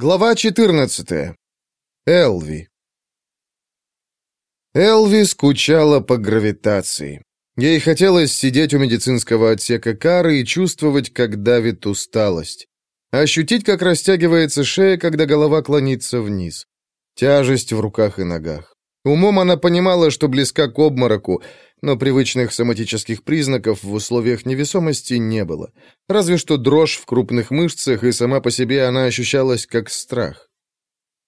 Глава 14. Элви. Элви скучала по гравитации. Ей хотелось сидеть у медицинского отсека кары и чувствовать, как давит усталость. Ощутить, как растягивается шея, когда голова клонится вниз. Тяжесть в руках и ногах. Умом она понимала, что близка к обмороку, но привычных соматических признаков в условиях невесомости не было. Разве что дрожь в крупных мышцах, и сама по себе она ощущалась как страх.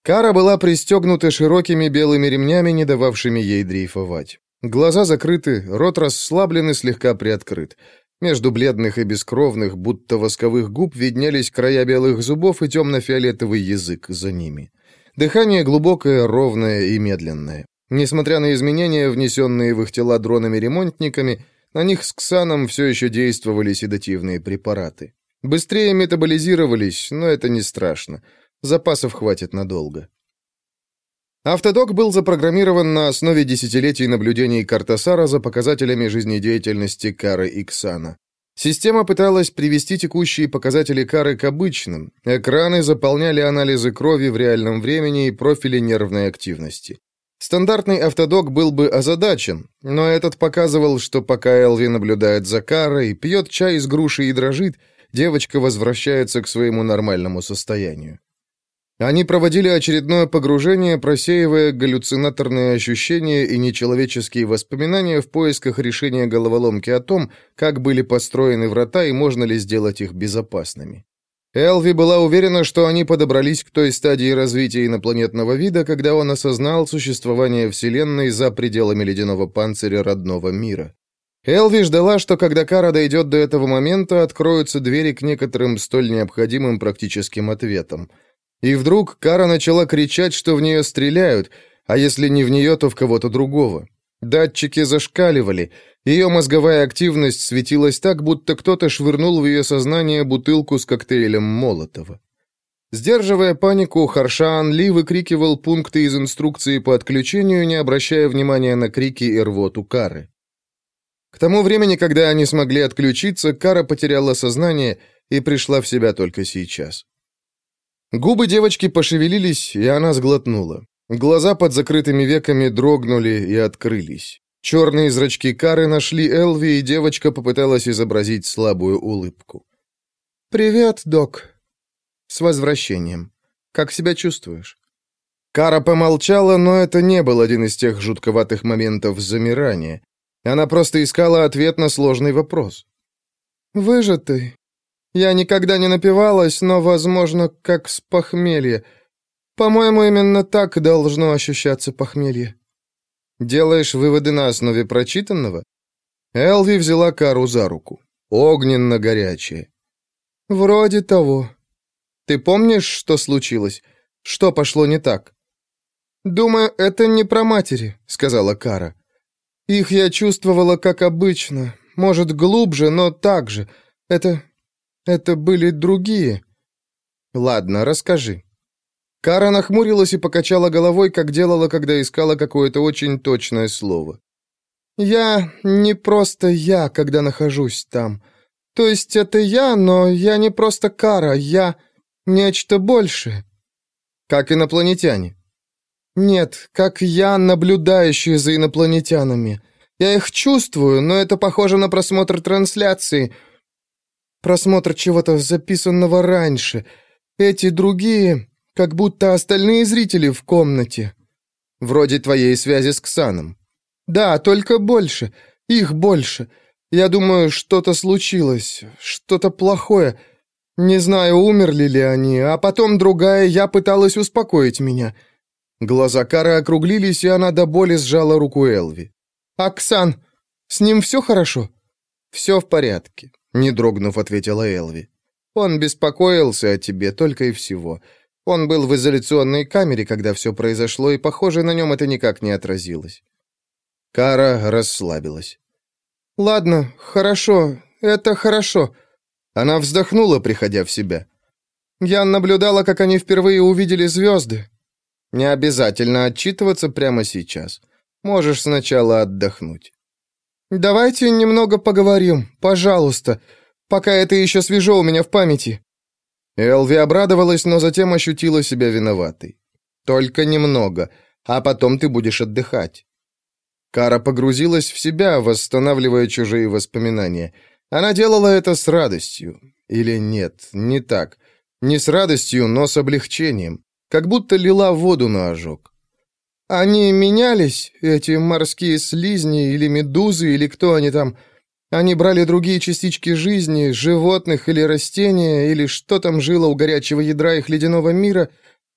Кара была пристегнута широкими белыми ремнями, не дававшими ей дрейфовать. Глаза закрыты, рот расслаблен и слегка приоткрыт. Между бледных и бескровных, будто восковых губ, виднелись края белых зубов и темно-фиолетовый язык за ними. Дыхание глубокое, ровное и медленное. Несмотря на изменения, внесенные в их тела дронами-ремонтниками, на них с Ксаном все еще действовали седативные препараты. Быстрее метаболизировались, но это не страшно. Запасов хватит надолго. Автодок был запрограммирован на основе десятилетий наблюдений Картасара за показателями жизнедеятельности Кары и Ксана. Система пыталась привести текущие показатели Кары к обычным. Экраны заполняли анализы крови в реальном времени и профили нервной активности. Стандартный автодок был бы озадачен, но этот показывал, что пока Элви наблюдает за Карой, пьет чай из груши и дрожит, девочка возвращается к своему нормальному состоянию. Они проводили очередное погружение, просеивая галлюцинаторные ощущения и нечеловеческие воспоминания в поисках решения головоломки о том, как были построены врата и можно ли сделать их безопасными. Элви была уверена, что они подобрались к той стадии развития инопланетного вида, когда он осознал существование Вселенной за пределами ледяного панциря родного мира. Элви ждала, что когда Кара дойдет до этого момента, откроются двери к некоторым столь необходимым практическим ответам. И вдруг Кара начала кричать, что в нее стреляют, а если не в нее, то в кого-то другого. Датчики зашкаливали. Ее мозговая активность светилась так, будто кто-то швырнул в ее сознание бутылку с коктейлем Молотова. Сдерживая панику, Харшан Ли выкрикивал пункты из инструкции по отключению, не обращая внимания на крики и рвоту Кары. К тому времени, когда они смогли отключиться, Кара потеряла сознание и пришла в себя только сейчас. Губы девочки пошевелились, и она сглотнула. Глаза под закрытыми веками дрогнули и открылись. Черные зрачки Кары нашли Элви, и девочка попыталась изобразить слабую улыбку. «Привет, док. С возвращением. Как себя чувствуешь?» Кара помолчала, но это не был один из тех жутковатых моментов замирания. Она просто искала ответ на сложный вопрос. «Выжатый. Я никогда не напивалась, но, возможно, как с похмелья. По-моему, именно так должно ощущаться похмелье. Делаешь выводы на основе прочитанного? Элви взяла Кару за руку. Огненно горячая. Вроде того. Ты помнишь, что случилось? Что пошло не так? Думаю, это не про матери, сказала Кара. Их я чувствовала как обычно, может, глубже, но так же. Это это были другие. Ладно, расскажи. Кара нахмурилась и покачала головой, как делала, когда искала какое-то очень точное слово. «Я не просто я, когда нахожусь там. То есть это я, но я не просто Кара, я нечто большее». «Как инопланетяне?» «Нет, как я, наблюдающий за инопланетянами. Я их чувствую, но это похоже на просмотр трансляции. Просмотр чего-то записанного раньше. Эти другие как будто остальные зрители в комнате. Вроде твоей связи с Ксаном. Да, только больше. Их больше. Я думаю, что-то случилось, что-то плохое. Не знаю, умерли ли они, а потом другая я пыталась успокоить меня. Глаза Кары округлились, и она до боли сжала руку Элви. «Оксан, с ним все хорошо?» «Все в порядке», — не дрогнув, ответила Элви. «Он беспокоился о тебе только и всего. Он был в изоляционной камере, когда все произошло, и, похоже, на нем это никак не отразилось. Кара расслабилась. «Ладно, хорошо, это хорошо». Она вздохнула, приходя в себя. «Я наблюдала, как они впервые увидели звезды. Не обязательно отчитываться прямо сейчас. Можешь сначала отдохнуть». «Давайте немного поговорим, пожалуйста, пока это еще свежо у меня в памяти». Элви обрадовалась, но затем ощутила себя виноватой. «Только немного, а потом ты будешь отдыхать». Кара погрузилась в себя, восстанавливая чужие воспоминания. Она делала это с радостью. Или нет, не так. Не с радостью, но с облегчением. Как будто лила воду на ожог. Они менялись, эти морские слизни или медузы, или кто они там. Они брали другие частички жизни, животных или растения, или что там жило у горячего ядра их ледяного мира,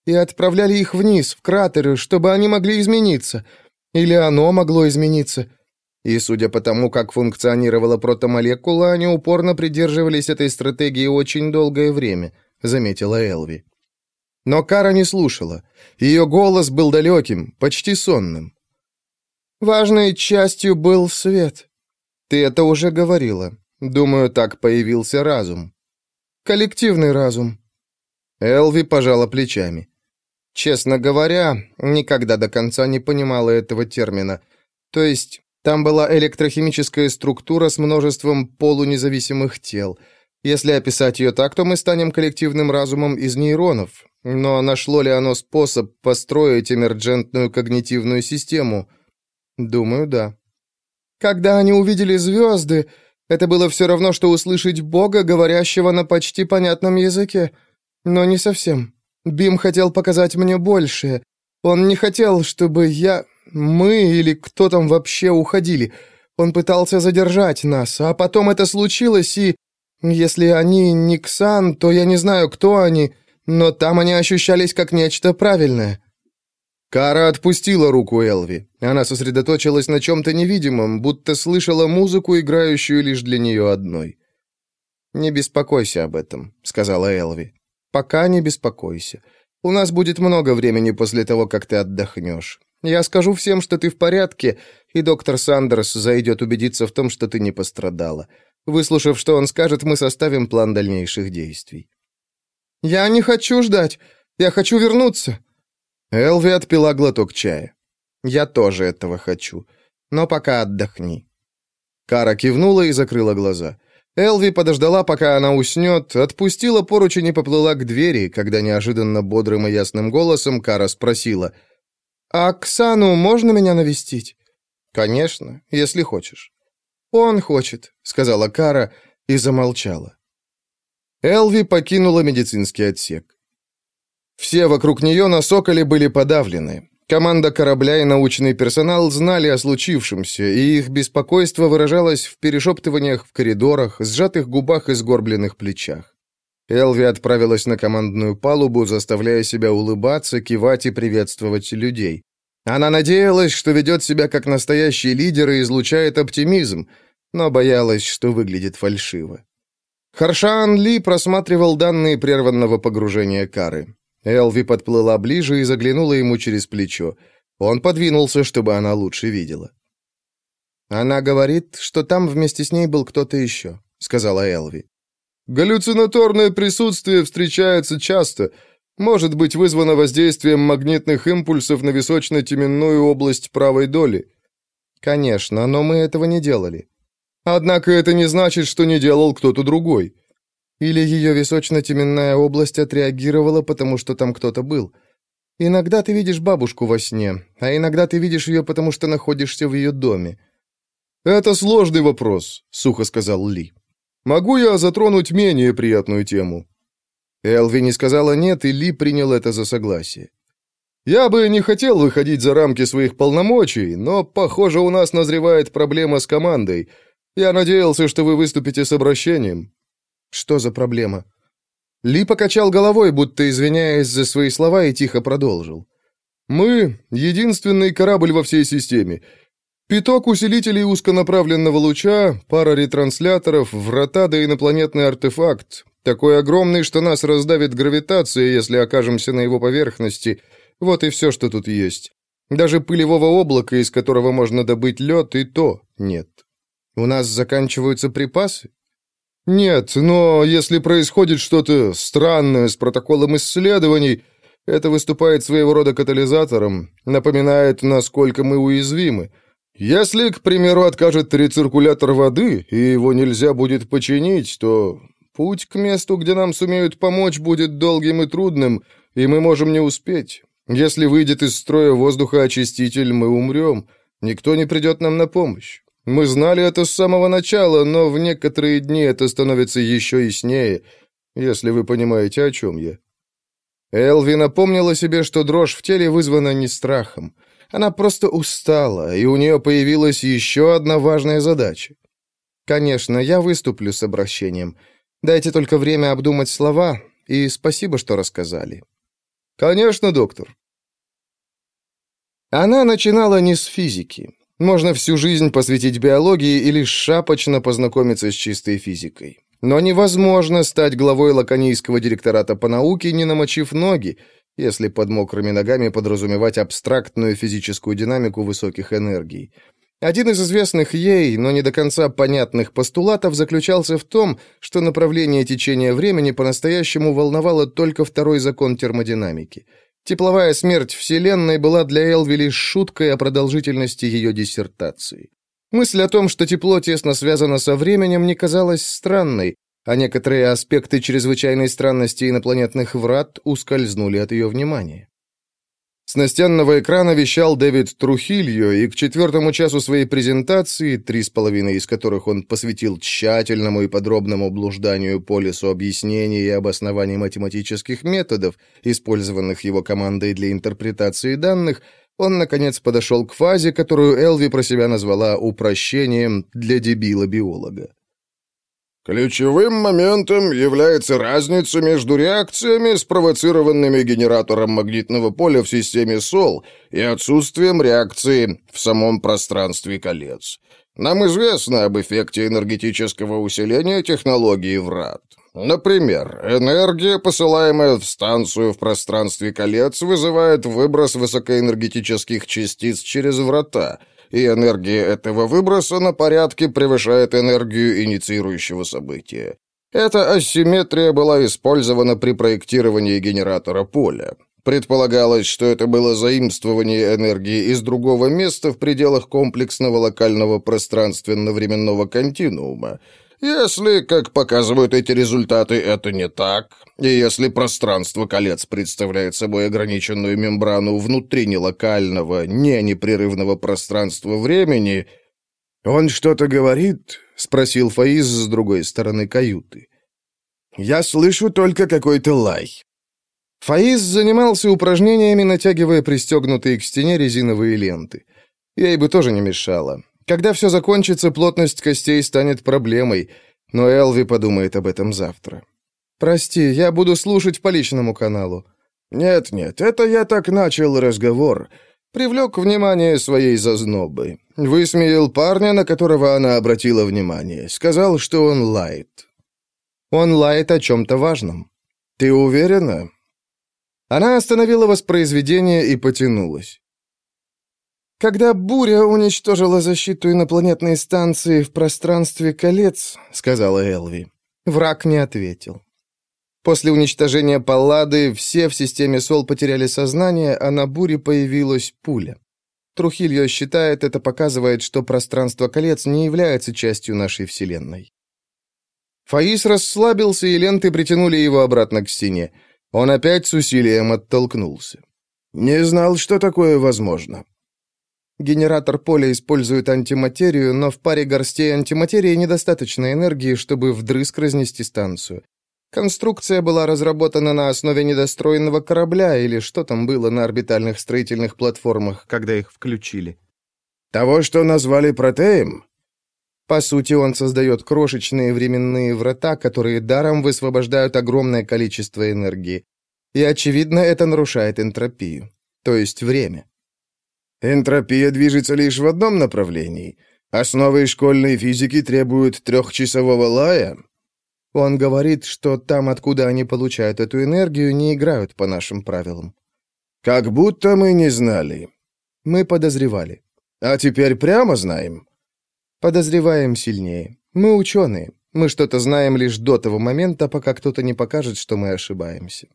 и отправляли их вниз, в кратеры, чтобы они могли измениться. Или оно могло измениться. И судя по тому, как функционировала протомолекула, они упорно придерживались этой стратегии очень долгое время, заметила Элви. Но Кара не слушала. Ее голос был далеким, почти сонным. «Важной частью был свет. Ты это уже говорила. Думаю, так появился разум. Коллективный разум». Элви пожала плечами. Честно говоря, никогда до конца не понимала этого термина. То есть, там была электрохимическая структура с множеством полунезависимых тел. Если описать ее так, то мы станем коллективным разумом из нейронов, но нашло ли оно способ построить эмерджентную когнитивную систему? Думаю, да. Когда они увидели звезды, это было все равно, что услышать Бога, говорящего на почти понятном языке. Но не совсем. Бим хотел показать мне большее. Он не хотел, чтобы я... Мы или кто там вообще уходили. Он пытался задержать нас, а потом это случилось, и... Если они не Ксан, то я не знаю, кто они но там они ощущались как нечто правильное. Кара отпустила руку Элви. Она сосредоточилась на чем-то невидимом, будто слышала музыку, играющую лишь для нее одной. «Не беспокойся об этом», — сказала Элви. «Пока не беспокойся. У нас будет много времени после того, как ты отдохнешь. Я скажу всем, что ты в порядке, и доктор Сандерс зайдет убедиться в том, что ты не пострадала. Выслушав, что он скажет, мы составим план дальнейших действий». «Я не хочу ждать. Я хочу вернуться». Элви отпила глоток чая. «Я тоже этого хочу. Но пока отдохни». Кара кивнула и закрыла глаза. Элви подождала, пока она уснет, отпустила поручень и поплыла к двери, когда неожиданно бодрым и ясным голосом Кара спросила. «А Оксану можно меня навестить?» «Конечно, если хочешь». «Он хочет», — сказала Кара и замолчала. Элви покинула медицинский отсек. Все вокруг нее на «Соколе» были подавлены. Команда корабля и научный персонал знали о случившемся, и их беспокойство выражалось в перешептываниях в коридорах, сжатых губах и сгорбленных плечах. Элви отправилась на командную палубу, заставляя себя улыбаться, кивать и приветствовать людей. Она надеялась, что ведет себя как настоящий лидер и излучает оптимизм, но боялась, что выглядит фальшиво. Харшан Ли просматривал данные прерванного погружения Кары. Элви подплыла ближе и заглянула ему через плечо. Он подвинулся, чтобы она лучше видела. «Она говорит, что там вместе с ней был кто-то еще», — сказала Элви. «Галлюцинаторное присутствие встречается часто. Может быть вызвано воздействием магнитных импульсов на височно-теменную область правой доли». «Конечно, но мы этого не делали. Однако это не значит, что не делал кто-то другой. Или ее височно-теменная область отреагировала, потому что там кто-то был. Иногда ты видишь бабушку во сне, а иногда ты видишь ее, потому что находишься в ее доме. «Это сложный вопрос», — сухо сказал Ли. «Могу я затронуть менее приятную тему?» Элви не сказала «нет», и Ли принял это за согласие. «Я бы не хотел выходить за рамки своих полномочий, но, похоже, у нас назревает проблема с командой — я надеялся, что вы выступите с обращением». «Что за проблема?» Ли покачал головой, будто извиняясь за свои слова, и тихо продолжил. «Мы — единственный корабль во всей системе. Пяток усилителей узконаправленного луча, пара ретрансляторов, врата да инопланетный артефакт. Такой огромный, что нас раздавит гравитация, если окажемся на его поверхности. Вот и все, что тут есть. Даже пылевого облака, из которого можно добыть лед, и то нет. У нас заканчиваются припасы? Нет, но если происходит что-то странное с протоколом исследований, это выступает своего рода катализатором, напоминает, насколько мы уязвимы. Если, к примеру, откажет рециркулятор воды, и его нельзя будет починить, то Путь к месту, где нам сумеют помочь, будет долгим и трудным, и мы можем не успеть. Если выйдет из строя воздухоочиститель, мы умрем. Никто не придет нам на помощь. Мы знали это с самого начала, но в некоторые дни это становится еще яснее, если вы понимаете, о чем я». Элви напомнила себе, что дрожь в теле вызвана не страхом. Она просто устала, и у нее появилась еще одна важная задача. «Конечно, я выступлю с обращением. Дайте только время обдумать слова, и спасибо, что рассказали». «Конечно, доктор». Она начинала не с физики. Можно всю жизнь посвятить биологии и лишь шапочно познакомиться с чистой физикой. Но невозможно стать главой лаконийского директората по науке, не намочив ноги, если под мокрыми ногами подразумевать абстрактную физическую динамику высоких энергий. Один из известных ей, но не до конца понятных постулатов заключался в том, что направление течения времени по-настоящему волновало только второй закон термодинамики. Тепловая смерть Вселенной была для Элви лишь шуткой о продолжительности ее диссертации. Мысль о том, что тепло тесно связано со временем, не казалась странной, а некоторые аспекты чрезвычайной странности инопланетных врат ускользнули от ее внимания. С настенного экрана вещал Дэвид Трухильо, и к четвертому часу своей презентации, три с половиной из которых он посвятил тщательному и подробному блужданию по лесу объяснений и обоснований математических методов, использованных его командой для интерпретации данных, он, наконец, подошел к фазе, которую Элви про себя назвала упрощением для дебила-биолога. Ключевым моментом является разница между реакциями, спровоцированными генератором магнитного поля в системе СОЛ, и отсутствием реакции в самом пространстве колец. Нам известно об эффекте энергетического усиления технологии врат. Например, энергия, посылаемая в станцию в пространстве колец, вызывает выброс высокоэнергетических частиц через врата — и энергия этого выброса на порядке превышает энергию инициирующего события. Эта асимметрия была использована при проектировании генератора поля. Предполагалось, что это было заимствование энергии из другого места в пределах комплексного локального пространственно-временного континуума, если, как показывают эти результаты, это не так, и если пространство колец представляет собой ограниченную мембрану внутри нелокального, не непрерывного пространства времени... «Он что-то говорит?» — спросил Фаиз с другой стороны каюты. «Я слышу только какой-то лай». Фаиз занимался упражнениями, натягивая пристегнутые к стене резиновые ленты. Ей бы тоже не мешало. Когда все закончится, плотность костей станет проблемой, но Элви подумает об этом завтра. Прости, я буду слушать по личному каналу. Нет-нет, это я так начал разговор. Привлек внимание своей зазнобы. Высмеял парня, на которого она обратила внимание. Сказал, что он лает. Он лает о чем-то важном. Ты уверена? Она остановила воспроизведение и потянулась. «Когда буря уничтожила защиту инопланетной станции в пространстве колец», — сказала Элви, — враг не ответил. После уничтожения Паллады все в системе СОЛ потеряли сознание, а на буре появилась пуля. Трухильо считает, это показывает, что пространство колец не является частью нашей Вселенной. Фаис расслабился, и ленты притянули его обратно к стене. Он опять с усилием оттолкнулся. «Не знал, что такое возможно. Генератор поля использует антиматерию, но в паре горстей антиматерии недостаточно энергии, чтобы вдрызг разнести станцию. Конструкция была разработана на основе недостроенного корабля или что там было на орбитальных строительных платформах, когда их включили. Того, что назвали протеем? По сути, он создает крошечные временные врата, которые даром высвобождают огромное количество энергии. И, очевидно, это нарушает энтропию, то есть время. Энтропия движется лишь в одном направлении. Основы школьной физики требуют трехчасового лая. Он говорит, что там, откуда они получают эту энергию, не играют по нашим правилам. Как будто мы не знали. Мы подозревали. А теперь прямо знаем. Подозреваем сильнее. Мы ученые. Мы что-то знаем лишь до того момента, пока кто-то не покажет, что мы ошибаемся.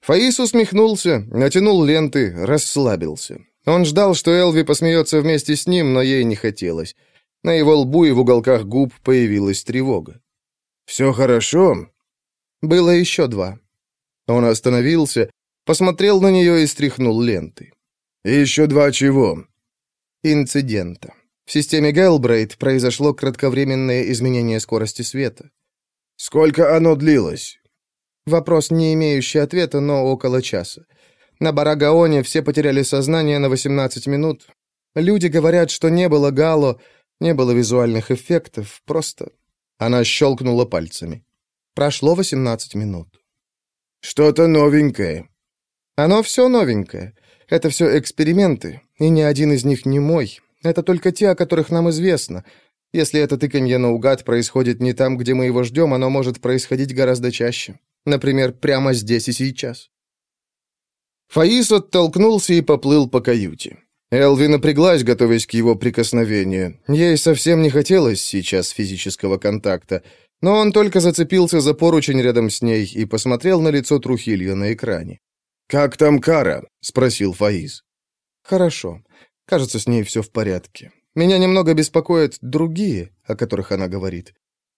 Фаис усмехнулся, натянул ленты, расслабился. Он ждал, что Элви посмеется вместе с ним, но ей не хотелось. На его лбу и в уголках губ появилась тревога. «Все хорошо?» «Было еще два». Он остановился, посмотрел на нее и стряхнул ленты. «И еще два чего?» «Инцидента. В системе Гелбрейт произошло кратковременное изменение скорости света». «Сколько оно длилось?» Вопрос, не имеющий ответа, но около часа. На Барагаоне все потеряли сознание на 18 минут. Люди говорят, что не было гало, не было визуальных эффектов, просто... Она щелкнула пальцами. Прошло 18 минут. «Что-то новенькое». «Оно все новенькое. Это все эксперименты, и ни один из них не мой. Это только те, о которых нам известно. Если это тыканье наугад происходит не там, где мы его ждем, оно может происходить гораздо чаще. Например, прямо здесь и сейчас». Фаис оттолкнулся и поплыл по каюте. Элви напряглась, готовясь к его прикосновению. Ей совсем не хотелось сейчас физического контакта, но он только зацепился за поручень рядом с ней и посмотрел на лицо Трухилью на экране. «Как там Кара?» — спросил Фаиз. «Хорошо. Кажется, с ней все в порядке. Меня немного беспокоят другие, о которых она говорит.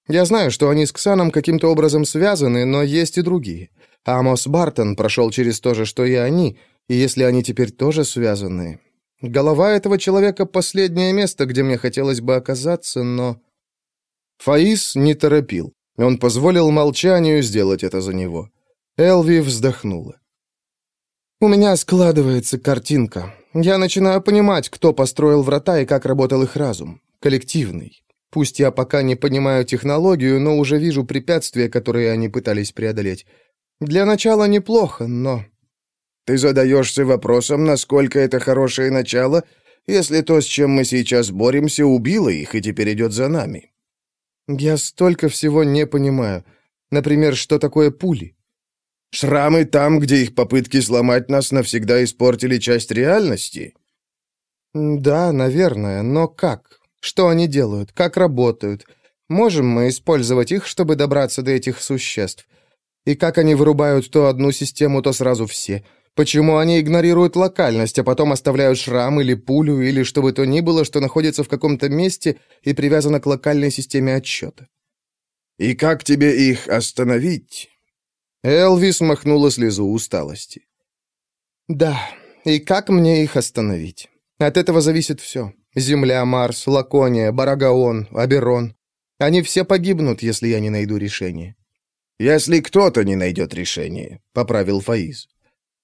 Я знаю, что они с Ксаном каким-то образом связаны, но есть и другие. Амос Бартон прошел через то же, что и они, и если они теперь тоже связаны... Голова этого человека — последнее место, где мне хотелось бы оказаться, но... Фаис не торопил. Он позволил молчанию сделать это за него. Элви вздохнула. «У меня складывается картинка. Я начинаю понимать, кто построил врата и как работал их разум. Коллективный. Пусть я пока не понимаю технологию, но уже вижу препятствия, которые они пытались преодолеть. Для начала неплохо, но... Ты задаешься вопросом, насколько это хорошее начало, если то, с чем мы сейчас боремся, убило их и теперь идет за нами. Я столько всего не понимаю. Например, что такое пули? Шрамы там, где их попытки сломать нас навсегда испортили часть реальности? Да, наверное, но как? Что они делают? Как работают? Можем мы использовать их, чтобы добраться до этих существ? И как они вырубают то одну систему, то сразу все? Почему они игнорируют локальность, а потом оставляют шрам или пулю, или что бы то ни было, что находится в каком-то месте и привязано к локальной системе отсчета? «И как тебе их остановить?» Элвис махнула слезу усталости. «Да, и как мне их остановить? От этого зависит все. Земля, Марс, Лакония, Барагаон, Аберон. Они все погибнут, если я не найду решение». «Если кто-то не найдет решение», — поправил Фаиз.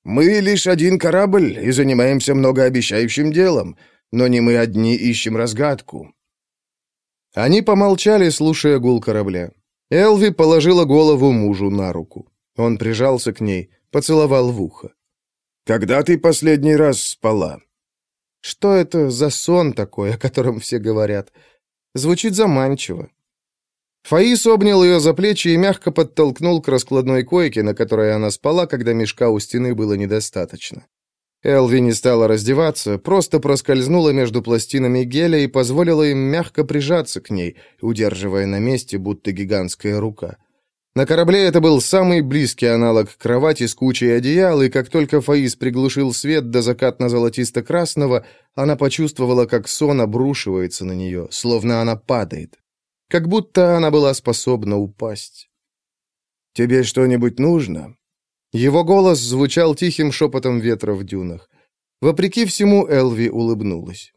«Мы лишь один корабль и занимаемся многообещающим делом, но не мы одни ищем разгадку». Они помолчали, слушая гул корабля. Элви положила голову мужу на руку. Он прижался к ней, поцеловал в ухо. «Когда ты последний раз спала?» Что это за сон такой, о котором все говорят? Звучит заманчиво. Фаис обнял ее за плечи и мягко подтолкнул к раскладной койке, на которой она спала, когда мешка у стены было недостаточно. Элви не стала раздеваться, просто проскользнула между пластинами геля и позволила им мягко прижаться к ней, удерживая на месте, будто гигантская рука. На корабле это был самый близкий аналог кровати с кучей одеял, и как только Фаис приглушил свет до закатно-золотисто-красного, она почувствовала, как сон обрушивается на нее, словно она падает. Как будто она была способна упасть. «Тебе что-нибудь нужно?» Его голос звучал тихим шепотом ветра в дюнах. Вопреки всему, Элви улыбнулась.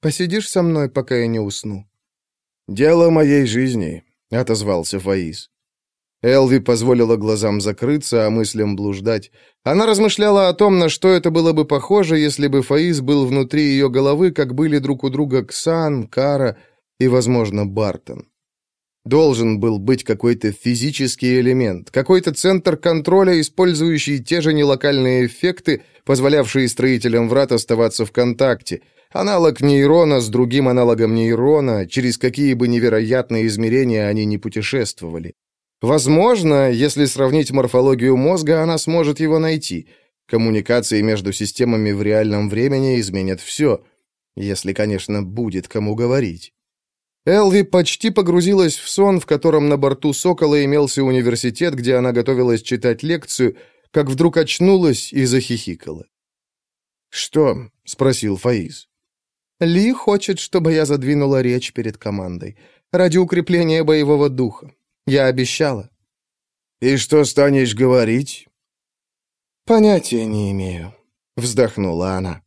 «Посидишь со мной, пока я не усну?» «Дело моей жизни», — отозвался Фаис. Элви позволила глазам закрыться, а мыслям блуждать. Она размышляла о том, на что это было бы похоже, если бы Фаис был внутри ее головы, как были друг у друга Ксан, Кара и, возможно, Бартон. Должен был быть какой-то физический элемент, какой-то центр контроля, использующий те же нелокальные эффекты, позволявшие строителям врат оставаться в контакте, аналог нейрона с другим аналогом нейрона, через какие бы невероятные измерения они ни путешествовали. Возможно, если сравнить морфологию мозга, она сможет его найти. Коммуникации между системами в реальном времени изменят все. Если, конечно, будет кому говорить. Элви почти погрузилась в сон, в котором на борту «Сокола» имелся университет, где она готовилась читать лекцию, как вдруг очнулась и захихикала. «Что?» — спросил Фаиз. «Ли хочет, чтобы я задвинула речь перед командой. Ради укрепления боевого духа. Я обещала». «И что станешь говорить?» «Понятия не имею», — вздохнула она.